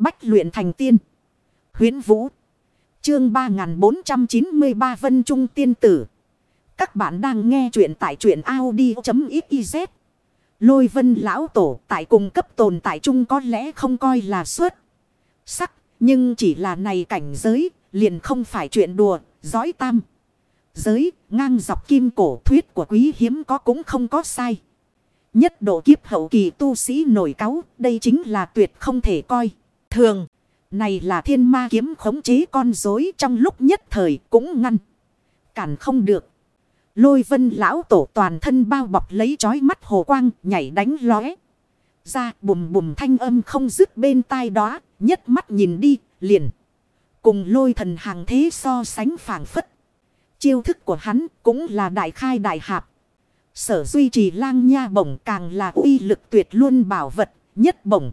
Bách luyện thành tiên. huyễn Vũ. Chương 3493 Vân Trung Tiên Tử. Các bạn đang nghe truyện tại truyện Audi.xyz. Lôi vân lão tổ tại cùng cấp tồn tại chung có lẽ không coi là suốt. Sắc, nhưng chỉ là này cảnh giới, liền không phải chuyện đùa, dõi tam. Giới, ngang dọc kim cổ thuyết của quý hiếm có cũng không có sai. Nhất độ kiếp hậu kỳ tu sĩ nổi cáu, đây chính là tuyệt không thể coi. Thường, này là thiên ma kiếm khống chế con dối trong lúc nhất thời cũng ngăn. Cản không được. Lôi vân lão tổ toàn thân bao bọc lấy chói mắt hồ quang nhảy đánh lóe. Ra bùm bùm thanh âm không dứt bên tai đó, nhất mắt nhìn đi, liền. Cùng lôi thần hàng thế so sánh phản phất. Chiêu thức của hắn cũng là đại khai đại hạp. Sở duy trì lang nha bổng càng là uy lực tuyệt luôn bảo vật, nhất bổng.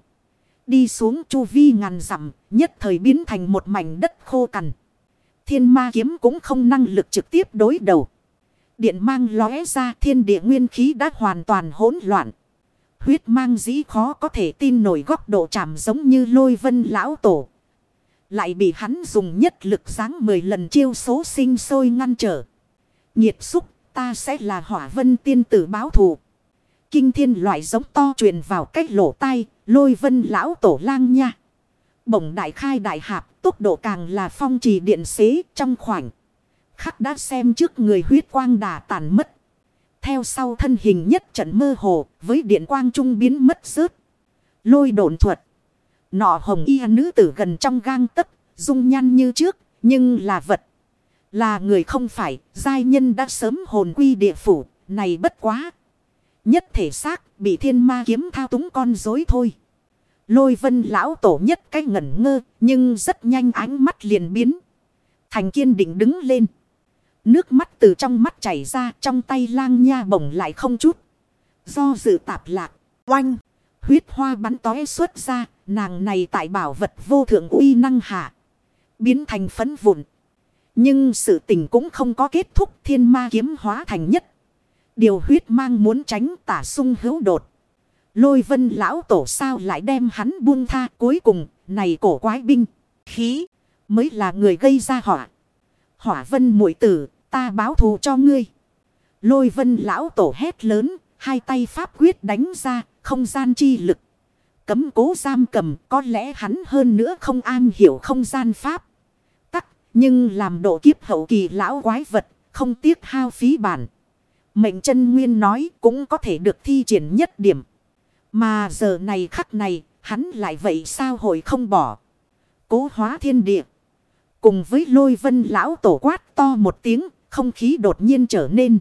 Đi xuống chu vi ngàn dặm nhất thời biến thành một mảnh đất khô cằn. Thiên ma kiếm cũng không năng lực trực tiếp đối đầu. Điện mang lóe ra thiên địa nguyên khí đã hoàn toàn hỗn loạn. Huyết mang dĩ khó có thể tin nổi góc độ chạm giống như lôi vân lão tổ. Lại bị hắn dùng nhất lực sáng 10 lần chiêu số sinh sôi ngăn trở. Nhiệt xúc ta sẽ là hỏa vân tiên tử báo thù. Kinh thiên loại giống to truyền vào cách lỗ tai, lôi vân lão tổ lang nha. Bổng đại khai đại hạp, tốc độ càng là phong trì điện xế trong khoảnh. Khắc đã xem trước người huyết quang đà tàn mất. Theo sau thân hình nhất trận mơ hồ, với điện quang trung biến mất rớt. Lôi độn thuật. Nọ hồng y nữ tử gần trong gang tấc, dung nhan như trước, nhưng là vật. Là người không phải, giai nhân đã sớm hồn quy địa phủ, này bất quá. Nhất thể xác, bị thiên ma kiếm thao túng con dối thôi. Lôi vân lão tổ nhất cái ngẩn ngơ, nhưng rất nhanh ánh mắt liền biến. Thành kiên định đứng lên. Nước mắt từ trong mắt chảy ra, trong tay lang nha bổng lại không chút. Do dự tạp lạc, oanh, huyết hoa bắn tói xuất ra, nàng này tại bảo vật vô thượng uy năng hạ. Biến thành phấn vụn. Nhưng sự tình cũng không có kết thúc thiên ma kiếm hóa thành nhất. Điều huyết mang muốn tránh tả sung hữu đột. Lôi vân lão tổ sao lại đem hắn buông tha cuối cùng này cổ quái binh. Khí mới là người gây ra họa. Hỏa vân muội tử ta báo thù cho ngươi. Lôi vân lão tổ hét lớn. Hai tay pháp quyết đánh ra không gian chi lực. Cấm cố giam cầm có lẽ hắn hơn nữa không an hiểu không gian pháp. tắc Nhưng làm độ kiếp hậu kỳ lão quái vật, không tiếc hao phí bản. Mệnh chân nguyên nói cũng có thể được thi triển nhất điểm. Mà giờ này khắc này, hắn lại vậy sao hồi không bỏ. Cố hóa thiên địa. Cùng với lôi vân lão tổ quát to một tiếng, không khí đột nhiên trở nên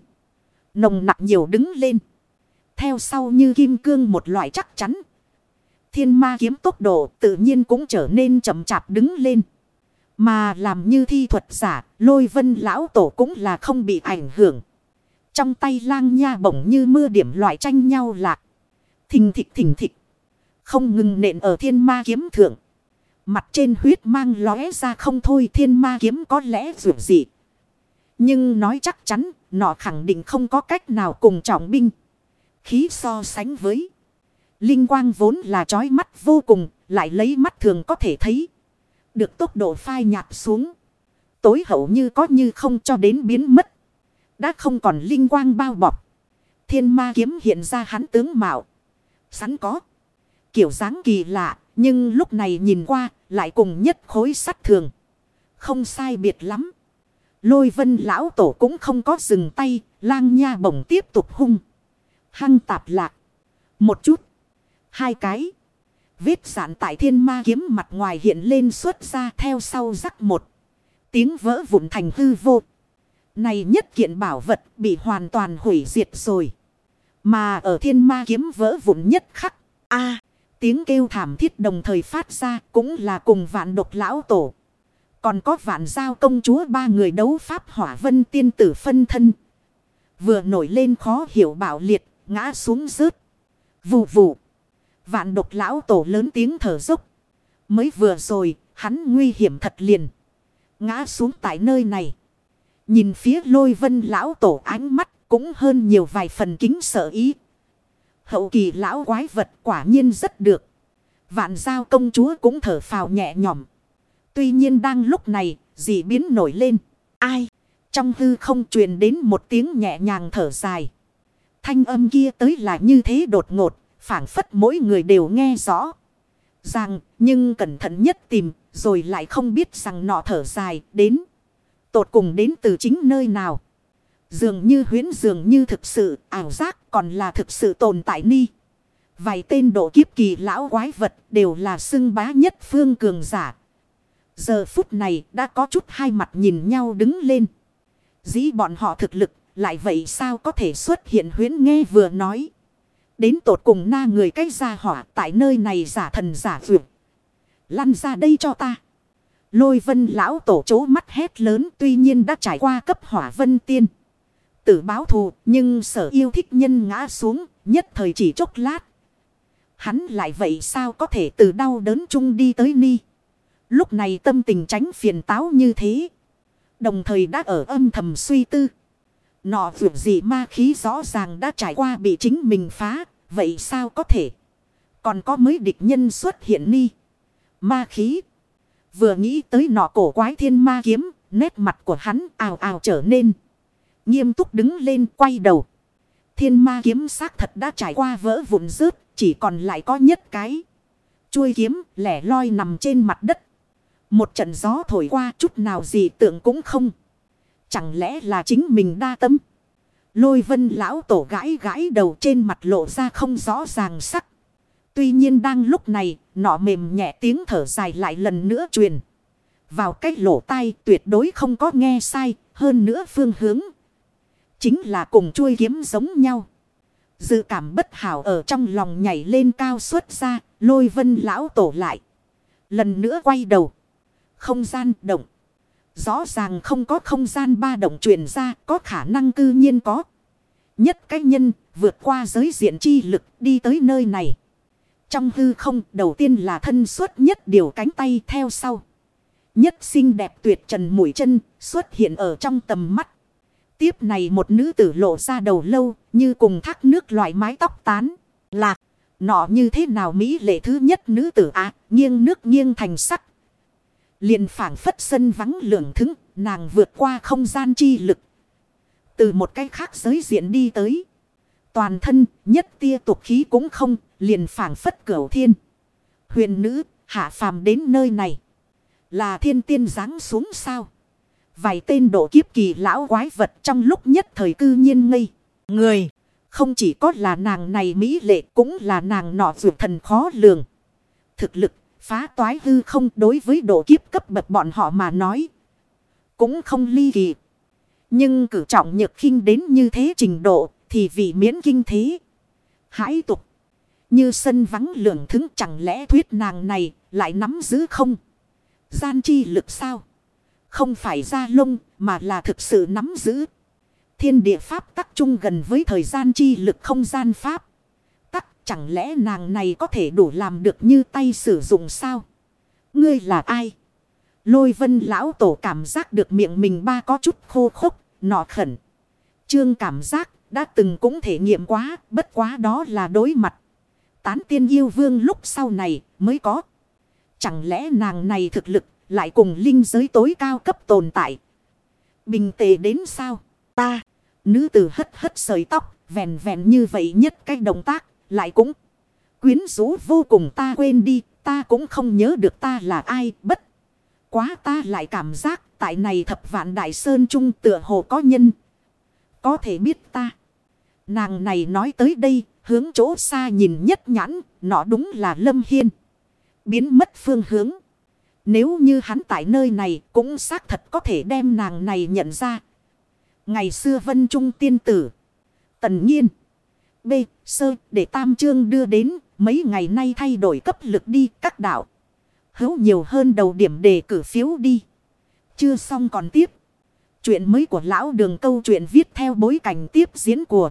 nồng nặng nhiều đứng lên. Theo sau như kim cương một loại chắc chắn. Thiên ma kiếm tốc độ tự nhiên cũng trở nên chậm chạp đứng lên. Mà làm như thi thuật giả, lôi vân lão tổ cũng là không bị ảnh hưởng. Trong tay lang nha bổng như mưa điểm loại tranh nhau lạc. Thình thịch thình thịch. Không ngừng nện ở thiên ma kiếm thượng. Mặt trên huyết mang lóe ra không thôi thiên ma kiếm có lẽ dù gì. Nhưng nói chắc chắn, nọ khẳng định không có cách nào cùng trọng binh. Khí so sánh với. Linh quang vốn là trói mắt vô cùng, lại lấy mắt thường có thể thấy được tốc độ phai nhạt xuống. Tối hậu như có như không cho đến biến mất. Đã không còn linh quang bao bọc. Thiên ma kiếm hiện ra hắn tướng mạo. Sẵn có. Kiểu dáng kỳ lạ. Nhưng lúc này nhìn qua lại cùng nhất khối sắt thường. Không sai biệt lắm. Lôi vân lão tổ cũng không có dừng tay. Lang nha bổng tiếp tục hung. Hăng tạp lạc. Một chút. Hai cái. Vết sản tại thiên ma kiếm mặt ngoài hiện lên xuất ra theo sau rắc một. Tiếng vỡ vụn thành hư vô. Này nhất kiện bảo vật bị hoàn toàn hủy diệt rồi. Mà ở thiên ma kiếm vỡ vụn nhất khắc. a tiếng kêu thảm thiết đồng thời phát ra cũng là cùng vạn độc lão tổ. Còn có vạn giao công chúa ba người đấu pháp hỏa vân tiên tử phân thân. Vừa nổi lên khó hiểu bảo liệt, ngã xuống rớt. Vù vù. Vạn độc lão tổ lớn tiếng thở dốc. Mới vừa rồi, hắn nguy hiểm thật liền. Ngã xuống tại nơi này. Nhìn phía lôi vân lão tổ ánh mắt cũng hơn nhiều vài phần kính sợ ý. Hậu kỳ lão quái vật quả nhiên rất được. Vạn giao công chúa cũng thở phào nhẹ nhõm. Tuy nhiên đang lúc này, dị biến nổi lên. Ai? Trong hư không truyền đến một tiếng nhẹ nhàng thở dài. Thanh âm kia tới là như thế đột ngột, phảng phất mỗi người đều nghe rõ. Rằng, nhưng cẩn thận nhất tìm, rồi lại không biết rằng nọ thở dài, đến. Tột cùng đến từ chính nơi nào. Dường như huyến dường như thực sự, ảo giác còn là thực sự tồn tại ni. Vài tên độ kiếp kỳ lão quái vật đều là xưng bá nhất phương cường giả. Giờ phút này đã có chút hai mặt nhìn nhau đứng lên. Dĩ bọn họ thực lực lại vậy sao có thể xuất hiện huyến nghe vừa nói. Đến tột cùng na người cách ra hỏa tại nơi này giả thần giả vượt. Lăn ra đây cho ta. Lôi vân lão tổ chố mắt hét lớn tuy nhiên đã trải qua cấp hỏa vân tiên. Tử báo thù, nhưng sở yêu thích nhân ngã xuống, nhất thời chỉ chốc lát. Hắn lại vậy sao có thể từ đau đớn chung đi tới ni. Lúc này tâm tình tránh phiền táo như thế. Đồng thời đã ở âm thầm suy tư. Nọ vượt gì ma khí rõ ràng đã trải qua bị chính mình phá. Vậy sao có thể? Còn có mới địch nhân xuất hiện ni. Ma khí. Vừa nghĩ tới nọ cổ quái thiên ma kiếm. Nét mặt của hắn ào ào trở nên. Nghiêm túc đứng lên quay đầu. Thiên ma kiếm xác thật đã trải qua vỡ vụn rớt. Chỉ còn lại có nhất cái. Chuôi kiếm lẻ loi nằm trên mặt đất. Một trận gió thổi qua chút nào gì tưởng cũng không. Chẳng lẽ là chính mình đa tâm. Lôi vân lão tổ gãi gãi đầu trên mặt lộ ra không rõ ràng sắc. Tuy nhiên đang lúc này, nọ mềm nhẹ tiếng thở dài lại lần nữa truyền. Vào cái lỗ tai tuyệt đối không có nghe sai, hơn nữa phương hướng. Chính là cùng chuôi kiếm giống nhau. Dự cảm bất hảo ở trong lòng nhảy lên cao xuất ra, lôi vân lão tổ lại. Lần nữa quay đầu. Không gian động. Rõ ràng không có không gian ba động truyền ra, có khả năng cư nhiên có. Nhất cách nhân vượt qua giới diện chi lực đi tới nơi này. Trong hư không đầu tiên là thân xuất nhất điều cánh tay theo sau. Nhất xinh đẹp tuyệt trần mũi chân xuất hiện ở trong tầm mắt. Tiếp này một nữ tử lộ ra đầu lâu như cùng thác nước loại mái tóc tán. Lạc, nọ như thế nào Mỹ lệ thứ nhất nữ tử à, nghiêng nước nghiêng thành sắc. liền phảng phất sân vắng lượng thứng, nàng vượt qua không gian chi lực. Từ một cái khác giới diện đi tới. Toàn thân, nhất tia tục khí cũng không, liền phảng phất cửu thiên. Huyền nữ, hạ phàm đến nơi này. Là thiên tiên giáng xuống sao? Vài tên độ kiếp kỳ lão quái vật trong lúc nhất thời cư nhiên ngây. Người, không chỉ có là nàng này mỹ lệ cũng là nàng nọ vượt thần khó lường. Thực lực, phá toái hư không đối với độ kiếp cấp bậc bọn họ mà nói. Cũng không ly kỳ. Nhưng cử trọng nhược khinh đến như thế trình độ thì vì miễn kinh thế. Hãi tục. Như sân vắng lượng thứng chẳng lẽ thuyết nàng này lại nắm giữ không? Gian chi lực sao? Không phải ra lông mà là thực sự nắm giữ. Thiên địa pháp tắc chung gần với thời gian chi lực không gian pháp. Tắc chẳng lẽ nàng này có thể đủ làm được như tay sử dụng sao? Ngươi là ai? Lôi vân lão tổ cảm giác được miệng mình ba có chút khô khốc, nọ khẩn. Trương cảm giác đã từng cũng thể nghiệm quá, bất quá đó là đối mặt. Tán tiên yêu vương lúc sau này mới có. Chẳng lẽ nàng này thực lực lại cùng linh giới tối cao cấp tồn tại. Bình tề đến sao? Ta, nữ tử hất hất sợi tóc, vẹn vẹn như vậy nhất cái động tác, lại cũng quyến rũ vô cùng ta quên đi, ta cũng không nhớ được ta là ai, bất. Quá ta lại cảm giác tại này thập vạn đại sơn trung tựa hồ có nhân. Có thể biết ta. Nàng này nói tới đây, hướng chỗ xa nhìn nhất nhãn, nó đúng là lâm hiên. Biến mất phương hướng. Nếu như hắn tại nơi này cũng xác thật có thể đem nàng này nhận ra. Ngày xưa vân trung tiên tử. Tần nhiên. B. Sơ để tam trương đưa đến mấy ngày nay thay đổi cấp lực đi các đạo. Hữu nhiều hơn đầu điểm đề cử phiếu đi. Chưa xong còn tiếp. Chuyện mới của lão đường câu chuyện viết theo bối cảnh tiếp diễn của